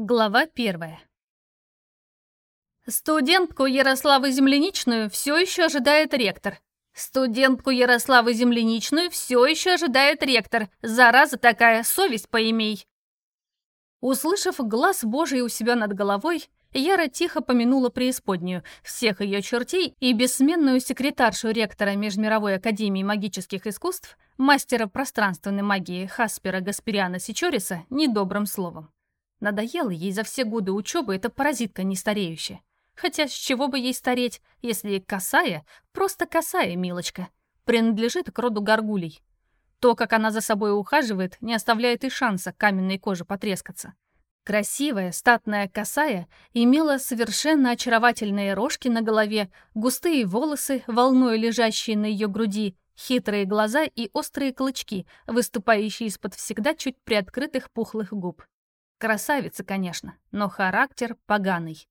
Глава первая. Студентку Ярославу Земляничную все еще ожидает ректор. Студентку Ярославу Земляничную все еще ожидает ректор. Зараза такая, совесть поимей. Услышав глаз Божий у себя над головой, Яра тихо помянула преисподнюю, всех ее чертей и бессменную секретаршу ректора Межмировой Академии Магических Искусств, мастера пространственной магии Хаспера Гаспириана Сичориса, недобрым словом. Надоело ей за все годы учебы эта паразитка нестареющая. Хотя с чего бы ей стареть, если косая, просто косая, милочка, принадлежит к роду горгулей. То, как она за собой ухаживает, не оставляет и шанса каменной коже потрескаться. Красивая, статная косая имела совершенно очаровательные рожки на голове, густые волосы, волной лежащие на ее груди, хитрые глаза и острые клычки, выступающие из-под всегда чуть приоткрытых пухлых губ. Красавица, конечно, но характер поганый.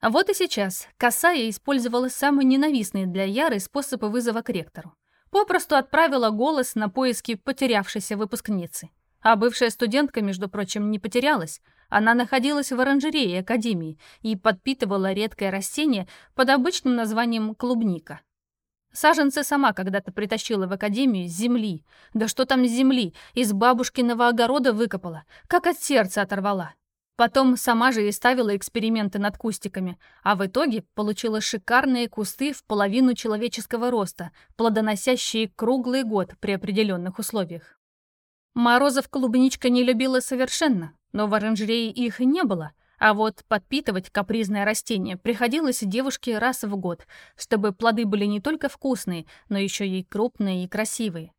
А вот и сейчас Касая использовала самый ненавистный для Яры способ вызова к ректору. Попросту отправила голос на поиски потерявшейся выпускницы. А бывшая студентка, между прочим, не потерялась. Она находилась в оранжерее Академии и подпитывала редкое растение под обычным названием клубника. Саженцы сама когда-то притащила в академию с земли. Да что там с земли, из бабушкиного огорода выкопала, как от сердца оторвала. Потом сама же и ставила эксперименты над кустиками, а в итоге получила шикарные кусты в половину человеческого роста, плодоносящие круглый год при определенных условиях. Морозов клубничка не любила совершенно, но в оранжерее их не было — а вот подпитывать капризное растение приходилось девушке раз в год, чтобы плоды были не только вкусные, но еще и крупные и красивые.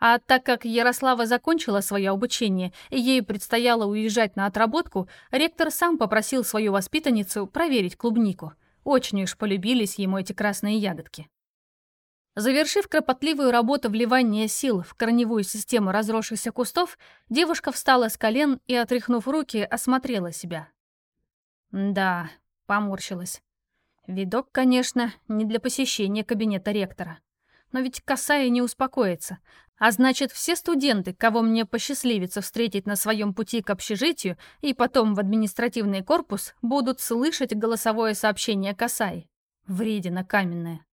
А так как Ярослава закончила свое обучение и ей предстояло уезжать на отработку, ректор сам попросил свою воспитанницу проверить клубнику. Очень уж полюбились ему эти красные ягодки. Завершив кропотливую работу вливания сил в корневую систему разросшихся кустов, девушка встала с колен и, отряхнув руки, осмотрела себя. Да, поморщилась. Видок, конечно, не для посещения кабинета ректора. Но ведь косая не успокоится. А значит, все студенты, кого мне посчастливится встретить на своем пути к общежитию и потом в административный корпус, будут слышать голосовое сообщение Касаи. Вредина каменная.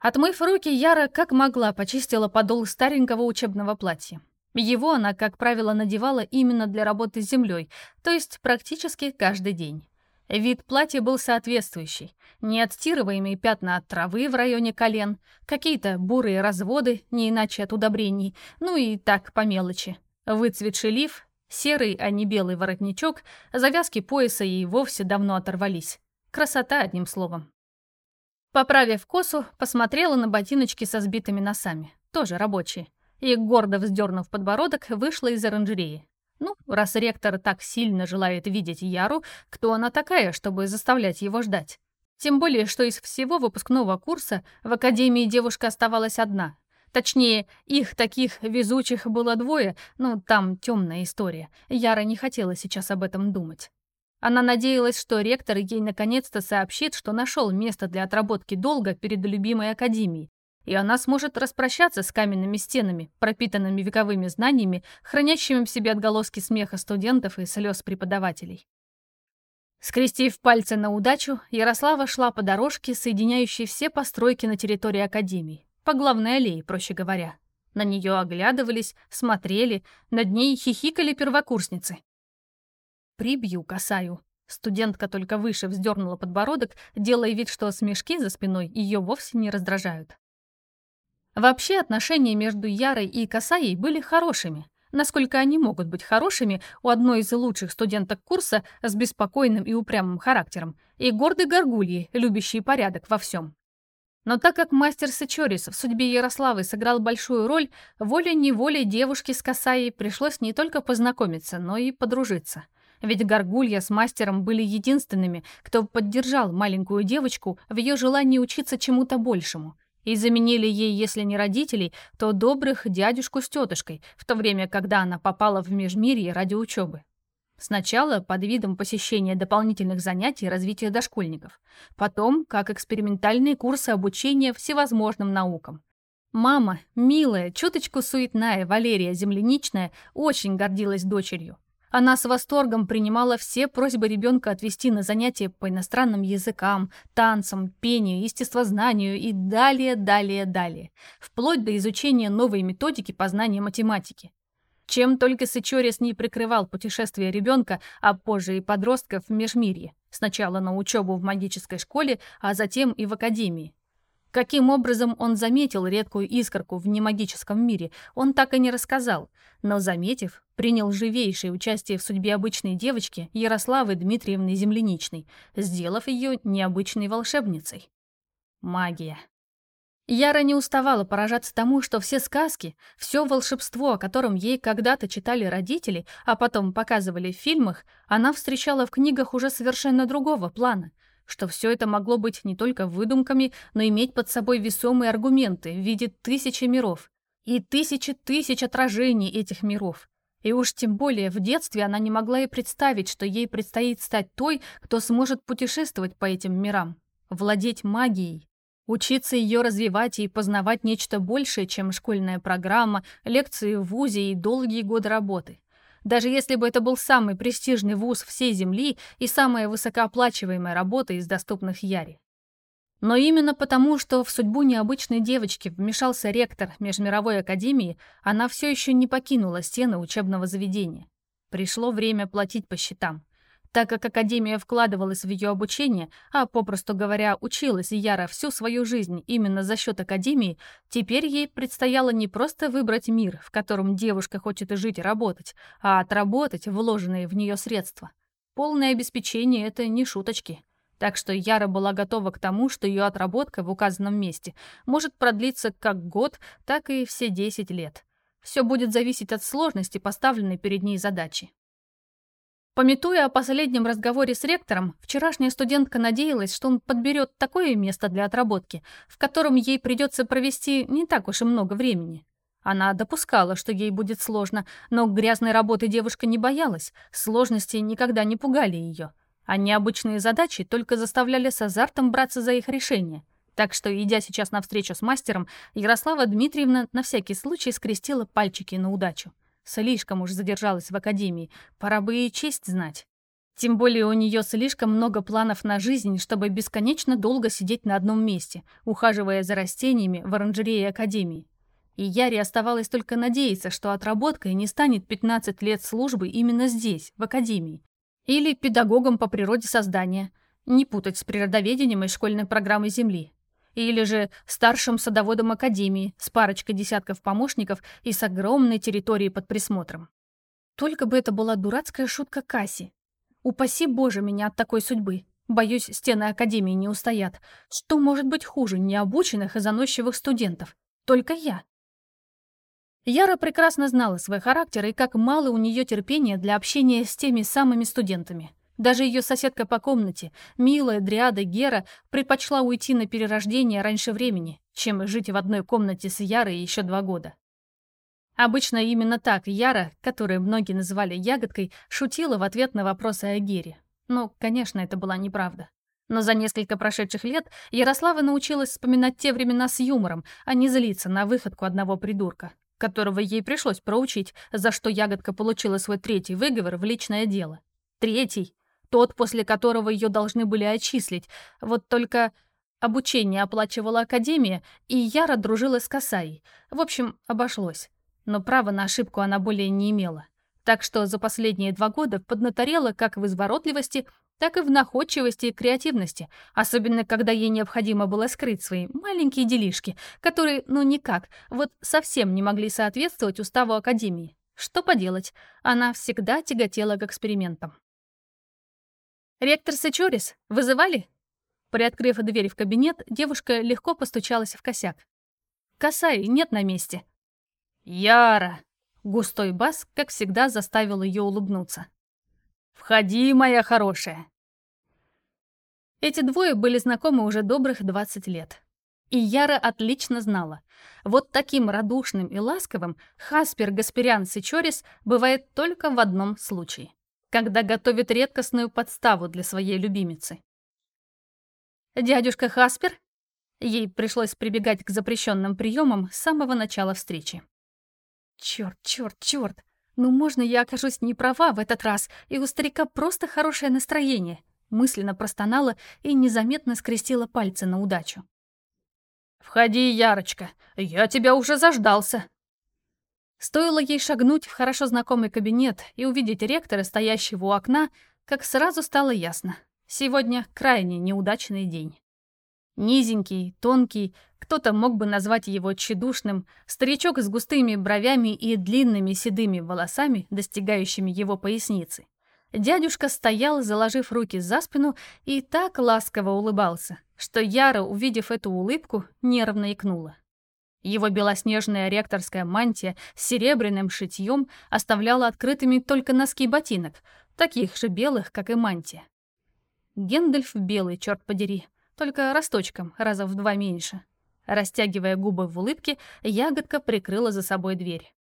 Отмыв руки, Яра как могла почистила подол старенького учебного платья. Его она, как правило, надевала именно для работы с землей, то есть практически каждый день. Вид платья был соответствующий. Неотстирываемые пятна от травы в районе колен, какие-то бурые разводы, не иначе от удобрений, ну и так по мелочи. Выцветший лиф, серый, а не белый воротничок, завязки пояса и вовсе давно оторвались. Красота, одним словом. Поправив косу, посмотрела на ботиночки со сбитыми носами, тоже рабочие и, гордо вздернув подбородок, вышла из оранжереи. Ну, раз ректор так сильно желает видеть Яру, кто она такая, чтобы заставлять его ждать? Тем более, что из всего выпускного курса в академии девушка оставалась одна. Точнее, их таких везучих было двое, но там темная история. Яра не хотела сейчас об этом думать. Она надеялась, что ректор ей наконец-то сообщит, что нашел место для отработки долга перед любимой академией, и она сможет распрощаться с каменными стенами, пропитанными вековыми знаниями, хранящими в себе отголоски смеха студентов и слез преподавателей. Скрестив пальцы на удачу, Ярослава шла по дорожке, соединяющей все постройки на территории Академии, по главной аллее, проще говоря. На нее оглядывались, смотрели, над ней хихикали первокурсницы. «Прибью косаю». Студентка только выше вздернула подбородок, делая вид, что смешки за спиной ее вовсе не раздражают. Вообще отношения между Ярой и Касаей были хорошими. Насколько они могут быть хорошими у одной из лучших студенток курса с беспокойным и упрямым характером и гордой горгульей, любящей порядок во всем. Но так как мастер Сычорис в судьбе Ярославы сыграл большую роль, волей-неволей девушке с Касаей пришлось не только познакомиться, но и подружиться. Ведь Горгулья с мастером были единственными, кто поддержал маленькую девочку в ее желании учиться чему-то большему – и заменили ей, если не родителей, то добрых дядюшку с тетушкой, в то время, когда она попала в Межмирье ради учебы. Сначала под видом посещения дополнительных занятий развития дошкольников, потом как экспериментальные курсы обучения всевозможным наукам. Мама, милая, чуточку суетная Валерия Земляничная, очень гордилась дочерью. Она с восторгом принимала все просьбы ребенка отвести на занятия по иностранным языкам, танцам, пению, естествознанию и далее, далее, далее, вплоть до изучения новой методики познания математики. Чем только Сычорис не прикрывал путешествия ребенка, а позже и подростков в Межмирье, сначала на учебу в магической школе, а затем и в академии. Каким образом он заметил редкую искорку в немагическом мире, он так и не рассказал, но, заметив, принял живейшее участие в судьбе обычной девочки Ярославы Дмитриевны Земляничной, сделав ее необычной волшебницей. Магия. Яра не уставала поражаться тому, что все сказки, все волшебство, о котором ей когда-то читали родители, а потом показывали в фильмах, она встречала в книгах уже совершенно другого плана — что все это могло быть не только выдумками, но иметь под собой весомые аргументы в виде тысячи миров и тысячи тысяч отражений этих миров. И уж тем более в детстве она не могла и представить, что ей предстоит стать той, кто сможет путешествовать по этим мирам, владеть магией, учиться ее развивать и познавать нечто большее, чем школьная программа, лекции в ВУЗе и долгие годы работы даже если бы это был самый престижный вуз всей Земли и самая высокооплачиваемая работа из доступных Яри. Но именно потому, что в судьбу необычной девочки вмешался ректор Межмировой академии, она все еще не покинула стены учебного заведения. Пришло время платить по счетам. Так как Академия вкладывалась в ее обучение, а, попросту говоря, училась Яра всю свою жизнь именно за счет Академии, теперь ей предстояло не просто выбрать мир, в котором девушка хочет жить и работать, а отработать вложенные в нее средства. Полное обеспечение — это не шуточки. Так что Яра была готова к тому, что ее отработка в указанном месте может продлиться как год, так и все 10 лет. Все будет зависеть от сложности поставленной перед ней задачи. Пометуя о последнем разговоре с ректором, вчерашняя студентка надеялась, что он подберет такое место для отработки, в котором ей придется провести не так уж и много времени. Она допускала, что ей будет сложно, но грязной работы девушка не боялась, сложности никогда не пугали ее, а необычные задачи только заставляли с азартом браться за их решение. Так что, идя сейчас на встречу с мастером, Ярослава Дмитриевна на всякий случай скрестила пальчики на удачу. Слишком уж задержалась в академии, пора бы и честь знать. Тем более у нее слишком много планов на жизнь, чтобы бесконечно долго сидеть на одном месте, ухаживая за растениями в оранжерее академии. И Яре оставалось только надеяться, что отработкой не станет 15 лет службы именно здесь, в академии. Или педагогом по природе создания. Не путать с природоведением и школьной программой Земли или же старшим садоводом академии с парочкой десятков помощников и с огромной территорией под присмотром. Только бы это была дурацкая шутка Касси. Упаси Боже меня от такой судьбы. Боюсь, стены академии не устоят. Что может быть хуже необученных и заносчивых студентов? Только я. Яра прекрасно знала свой характер и как мало у нее терпения для общения с теми самыми студентами. Даже ее соседка по комнате, милая Дриада Гера, предпочла уйти на перерождение раньше времени, чем жить в одной комнате с Ярой еще два года. Обычно именно так Яра, которую многие называли ягодкой, шутила в ответ на вопросы о Гере. Ну, конечно, это была неправда. Но за несколько прошедших лет Ярослава научилась вспоминать те времена с юмором, а не злиться на выходку одного придурка, которого ей пришлось проучить, за что ягодка получила свой третий выговор в личное дело. Третий, тот, после которого ее должны были отчислить. Вот только обучение оплачивала Академия, и Яра дружила с Касаей. В общем, обошлось. Но права на ошибку она более не имела. Так что за последние два года поднаторела как в изворотливости, так и в находчивости и креативности, особенно когда ей необходимо было скрыть свои маленькие делишки, которые, ну никак, вот совсем не могли соответствовать уставу Академии. Что поделать, она всегда тяготела к экспериментам. «Ректор Сычорис, вызывали?» Приоткрыв дверь в кабинет, девушка легко постучалась в косяк. «Косай нет на месте». «Яра!» Густой бас, как всегда, заставил ее улыбнуться. «Входи, моя хорошая!» Эти двое были знакомы уже добрых 20 лет. И Яра отлично знала. Вот таким радушным и ласковым Хаспер Гаспарян Сычорис бывает только в одном случае когда готовит редкостную подставу для своей любимицы. «Дядюшка Хаспер?» Ей пришлось прибегать к запрещенным приемам с самого начала встречи. Черт, черт, черт! Ну можно я окажусь не права в этот раз, и у старика просто хорошее настроение? Мысленно простонала и незаметно скрестила пальцы на удачу. «Входи, Ярочка, я тебя уже заждался!» Стоило ей шагнуть в хорошо знакомый кабинет и увидеть ректора, стоящего у окна, как сразу стало ясно. Сегодня крайне неудачный день. Низенький, тонкий, кто-то мог бы назвать его тщедушным, старичок с густыми бровями и длинными седыми волосами, достигающими его поясницы. Дядюшка стоял, заложив руки за спину, и так ласково улыбался, что Яра, увидев эту улыбку, нервно икнула. Его белоснежная ректорская мантия с серебряным шитьем оставляла открытыми только носки ботинок, таких же белых, как и мантия. Гендальф белый, черт подери, только росточком, раза в два меньше. Растягивая губы в улыбке, ягодка прикрыла за собой дверь.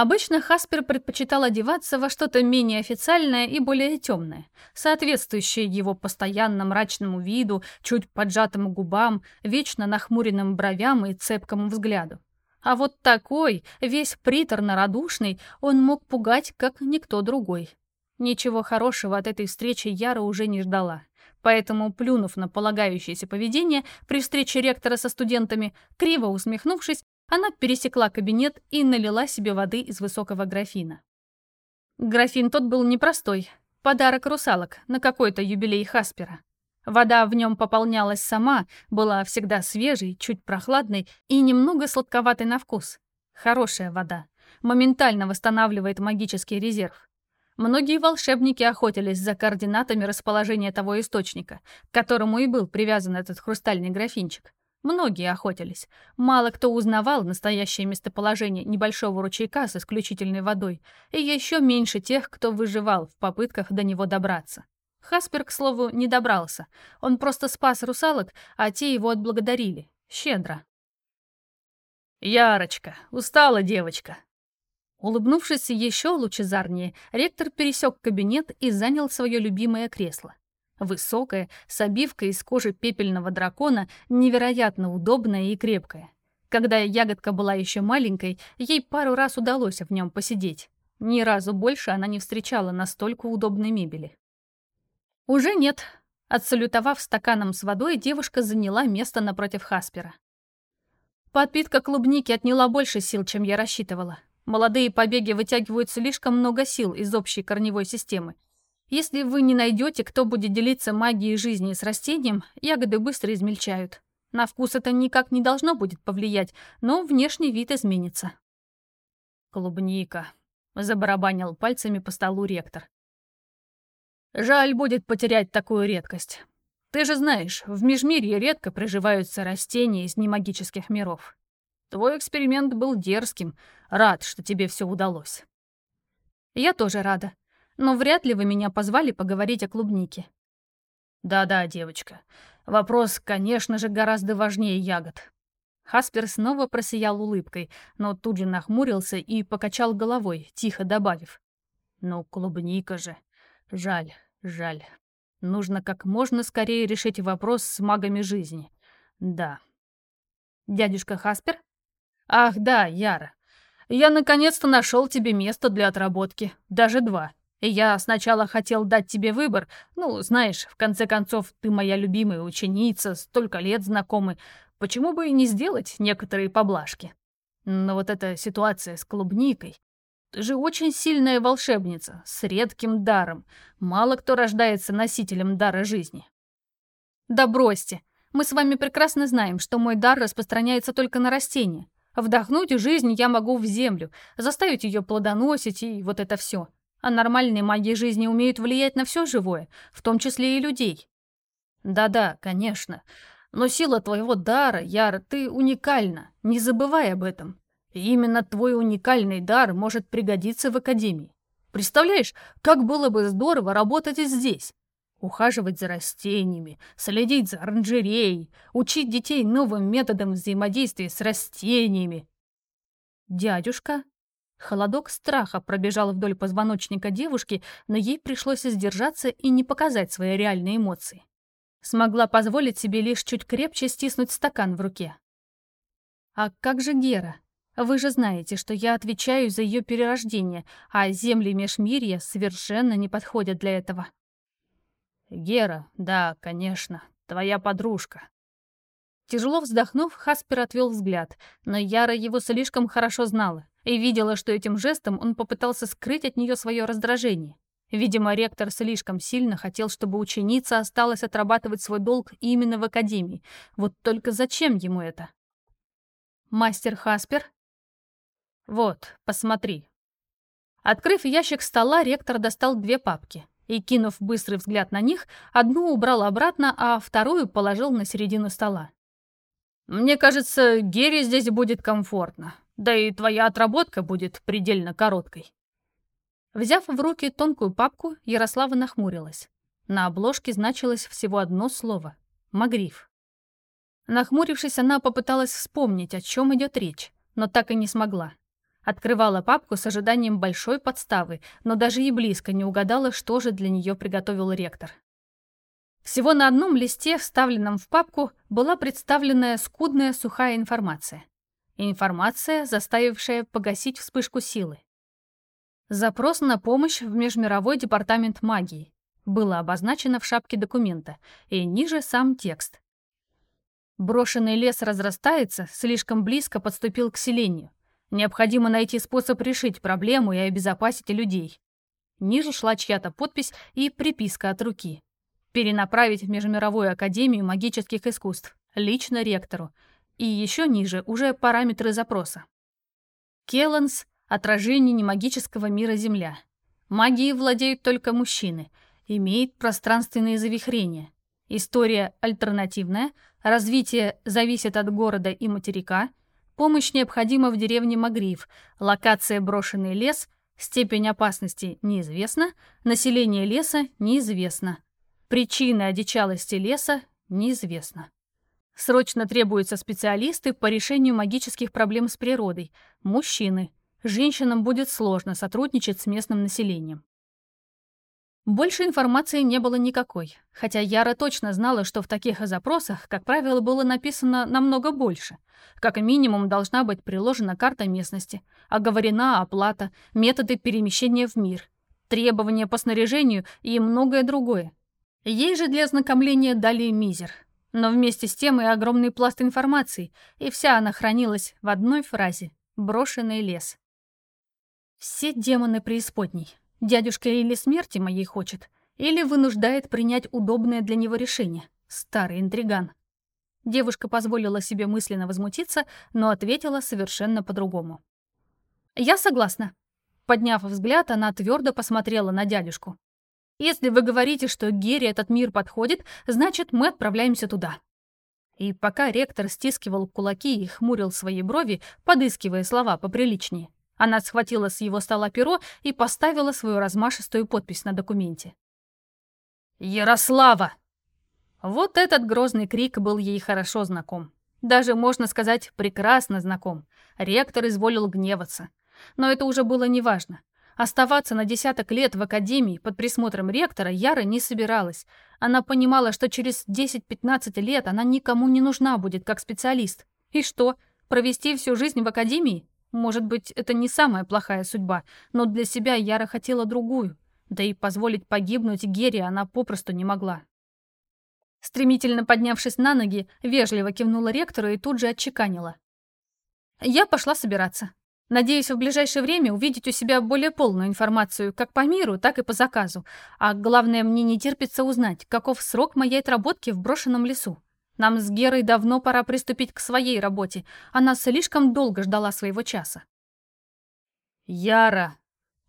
Обычно Хаспер предпочитал одеваться во что-то менее официальное и более темное, соответствующее его постоянно мрачному виду, чуть поджатым губам, вечно нахмуренным бровям и цепкому взгляду. А вот такой, весь приторно-радушный, он мог пугать, как никто другой. Ничего хорошего от этой встречи Яра уже не ждала. Поэтому, плюнув на полагающееся поведение при встрече ректора со студентами, криво усмехнувшись, она пересекла кабинет и налила себе воды из высокого графина. Графин тот был непростой, подарок русалок на какой-то юбилей Хаспера. Вода в нем пополнялась сама, была всегда свежей, чуть прохладной и немного сладковатой на вкус. Хорошая вода. Моментально восстанавливает магический резерв. Многие волшебники охотились за координатами расположения того источника, к которому и был привязан этот хрустальный графинчик. Многие охотились. Мало кто узнавал настоящее местоположение небольшого ручейка с исключительной водой, и еще меньше тех, кто выживал в попытках до него добраться. Хаспер, к слову, не добрался. Он просто спас русалок, а те его отблагодарили. Щедро. «Ярочка, устала девочка!» Улыбнувшись еще лучезарнее, ректор пересек кабинет и занял свое любимое кресло. Высокая, с обивкой из кожи пепельного дракона, невероятно удобная и крепкая. Когда ягодка была еще маленькой, ей пару раз удалось в нем посидеть. Ни разу больше она не встречала настолько удобной мебели. Уже нет. Отсалютовав стаканом с водой, девушка заняла место напротив Хаспера. Подпитка клубники отняла больше сил, чем я рассчитывала. Молодые побеги вытягивают слишком много сил из общей корневой системы, если вы не найдете, кто будет делиться магией жизни с растением, ягоды быстро измельчают. На вкус это никак не должно будет повлиять, но внешний вид изменится. «Клубника», — забарабанил пальцами по столу ректор. «Жаль будет потерять такую редкость. Ты же знаешь, в Межмирье редко приживаются растения из немагических миров. Твой эксперимент был дерзким. Рад, что тебе все удалось». «Я тоже рада», но вряд ли вы меня позвали поговорить о клубнике». «Да-да, девочка. Вопрос, конечно же, гораздо важнее ягод». Хаспер снова просиял улыбкой, но тут же нахмурился и покачал головой, тихо добавив. «Ну, клубника же. Жаль, жаль. Нужно как можно скорее решить вопрос с магами жизни. Да». «Дядюшка Хаспер?» «Ах, да, Яра. Я наконец-то нашел тебе место для отработки. Даже два. Я сначала хотел дать тебе выбор. Ну, знаешь, в конце концов, ты моя любимая ученица, столько лет знакомы. Почему бы и не сделать некоторые поблажки? Но вот эта ситуация с клубникой... Ты же очень сильная волшебница, с редким даром. Мало кто рождается носителем дара жизни. Да бросьте. Мы с вами прекрасно знаем, что мой дар распространяется только на растения. Вдохнуть жизнь я могу в землю, заставить ее плодоносить и вот это все. А нормальные маги жизни умеют влиять на все живое, в том числе и людей. Да-да, конечно. Но сила твоего дара, Яр, ты уникальна. Не забывай об этом. И именно твой уникальный дар может пригодиться в Академии. Представляешь, как было бы здорово работать и здесь. Ухаживать за растениями, следить за оранжереей, учить детей новым методам взаимодействия с растениями. Дядюшка Холодок страха пробежал вдоль позвоночника девушки, но ей пришлось сдержаться и не показать свои реальные эмоции. Смогла позволить себе лишь чуть крепче стиснуть стакан в руке. А как же Гера? Вы же знаете, что я отвечаю за ее перерождение, а земли Межмирья совершенно не подходят для этого. Гера, да, конечно, твоя подружка. Тяжело вздохнув, Хаспер отвел взгляд, но Яра его слишком хорошо знала и видела, что этим жестом он попытался скрыть от нее свое раздражение. Видимо, ректор слишком сильно хотел, чтобы ученица осталась отрабатывать свой долг именно в академии. Вот только зачем ему это? «Мастер Хаспер?» «Вот, посмотри». Открыв ящик стола, ректор достал две папки и, кинув быстрый взгляд на них, одну убрал обратно, а вторую положил на середину стола. «Мне кажется, Гере здесь будет комфортно, да и твоя отработка будет предельно короткой». Взяв в руки тонкую папку, Ярослава нахмурилась. На обложке значилось всего одно слово — «Магриф». Нахмурившись, она попыталась вспомнить, о чем идет речь, но так и не смогла. Открывала папку с ожиданием большой подставы, но даже и близко не угадала, что же для нее приготовил ректор. Всего на одном листе, вставленном в папку, была представлена скудная сухая информация. Информация, заставившая погасить вспышку силы. Запрос на помощь в Межмировой департамент магии. Было обозначено в шапке документа, и ниже сам текст. Брошенный лес разрастается, слишком близко подступил к селению. Необходимо найти способ решить проблему и обезопасить людей. Ниже шла чья-то подпись и приписка от руки. Перенаправить в Межмировую академию магических искусств, лично ректору. И еще ниже уже параметры запроса. Келланс — отражение немагического мира Земля. Магией владеют только мужчины. Имеет пространственные завихрения. История альтернативная, развитие зависит от города и материка, Помощь необходима в деревне Магриф, локация брошенный лес, степень опасности неизвестна, население леса неизвестно. Причины одичалости леса неизвестна. Срочно требуются специалисты по решению магических проблем с природой, мужчины. Женщинам будет сложно сотрудничать с местным населением. Больше информации не было никакой, хотя Яра точно знала, что в таких запросах, как правило, было написано намного больше. Как минимум должна быть приложена карта местности, оговорена оплата, методы перемещения в мир, требования по снаряжению и многое другое. Ей же для ознакомления дали мизер. Но вместе с тем и огромный пласт информации, и вся она хранилась в одной фразе «брошенный лес». Все демоны преисподней. Дядюшка или смерти моей хочет, или вынуждает принять удобное для него решение. Старый интриган. Девушка позволила себе мысленно возмутиться, но ответила совершенно по-другому. «Я согласна». Подняв взгляд, она твердо посмотрела на дядюшку. «Если вы говорите, что Гере этот мир подходит, значит, мы отправляемся туда». И пока ректор стискивал кулаки и хмурил свои брови, подыскивая слова поприличнее, она схватила с его стола перо и поставила свою размашистую подпись на документе. «Ярослава!» Вот этот грозный крик был ей хорошо знаком. Даже, можно сказать, прекрасно знаком. Ректор изволил гневаться. Но это уже было неважно. Оставаться на десяток лет в академии под присмотром ректора Яра не собиралась. Она понимала, что через 10-15 лет она никому не нужна будет как специалист. И что, провести всю жизнь в академии? Может быть, это не самая плохая судьба, но для себя Яра хотела другую. Да и позволить погибнуть Гере она попросту не могла. Стремительно поднявшись на ноги, вежливо кивнула ректору и тут же отчеканила. Я пошла собираться. Надеюсь, в ближайшее время увидеть у себя более полную информацию как по миру, так и по заказу. А главное, мне не терпится узнать, каков срок моей отработки в брошенном лесу. Нам с Герой давно пора приступить к своей работе. Она слишком долго ждала своего часа. «Яра!»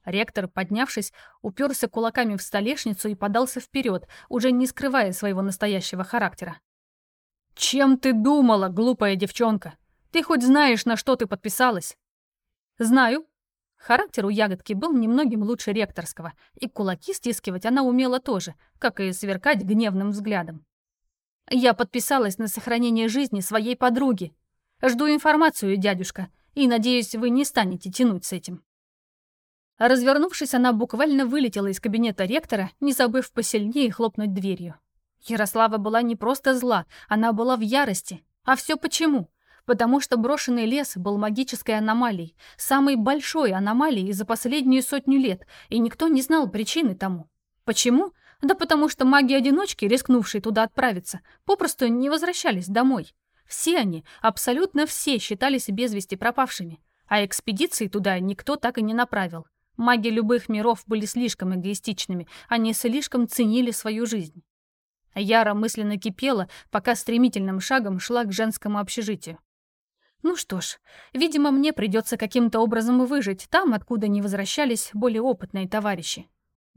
Ректор, поднявшись, уперся кулаками в столешницу и подался вперед, уже не скрывая своего настоящего характера. «Чем ты думала, глупая девчонка? Ты хоть знаешь, на что ты подписалась?» «Знаю». Характер у ягодки был немногим лучше ректорского, и кулаки стискивать она умела тоже, как и сверкать гневным взглядом. Я подписалась на сохранение жизни своей подруги. Жду информацию, дядюшка, и надеюсь, вы не станете тянуть с этим». Развернувшись, она буквально вылетела из кабинета ректора, не забыв посильнее хлопнуть дверью. Ярослава была не просто зла, она была в ярости. А все почему? Потому что брошенный лес был магической аномалией, самой большой аномалией за последнюю сотню лет, и никто не знал причины тому. Почему? Да потому что маги-одиночки, рискнувшие туда отправиться, попросту не возвращались домой. Все они, абсолютно все, считались без вести пропавшими, а экспедиции туда никто так и не направил. Маги любых миров были слишком эгоистичными, они слишком ценили свою жизнь. Яра мысленно кипела, пока стремительным шагом шла к женскому общежитию. Ну что ж, видимо, мне придется каким-то образом выжить там, откуда не возвращались более опытные товарищи.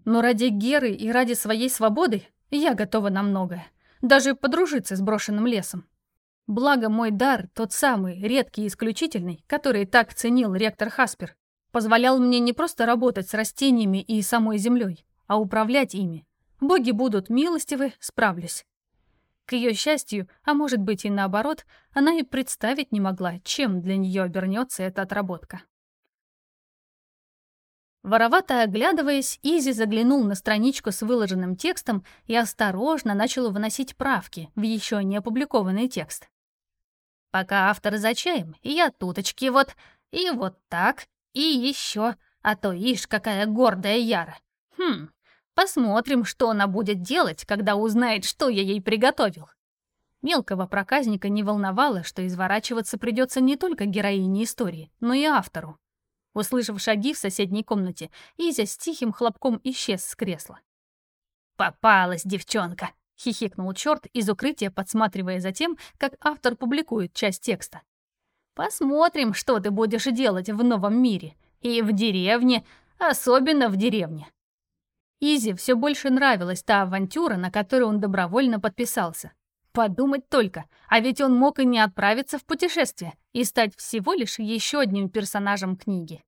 Но ради Геры и ради своей свободы я готова на многое. Даже подружиться с брошенным лесом. Благо мой дар, тот самый, редкий и исключительный, который так ценил ректор Хаспер, позволял мне не просто работать с растениями и самой землей, а управлять ими. Боги будут милостивы, справлюсь. Ее счастью, а может быть и наоборот, она и представить не могла, чем для нее обернется эта отработка. Воровато оглядываясь, Изи заглянул на страничку с выложенным текстом и осторожно начал выносить правки в еще не опубликованный текст. «Пока автор за чаем, я туточки вот, и вот так, и еще, а то ишь, какая гордая Яра. Хм, Посмотрим, что она будет делать, когда узнает, что я ей приготовил. Мелкого проказника не волновало, что изворачиваться придется не только героине истории, но и автору. Услышав шаги в соседней комнате, Изя с тихим хлопком исчез с кресла. «Попалась девчонка!» — хихикнул черт из укрытия, подсматривая за тем, как автор публикует часть текста. «Посмотрим, что ты будешь делать в новом мире. И в деревне, особенно в деревне. Изи все больше нравилась та авантюра, на которую он добровольно подписался. Подумать только, а ведь он мог и не отправиться в путешествие и стать всего лишь еще одним персонажем книги.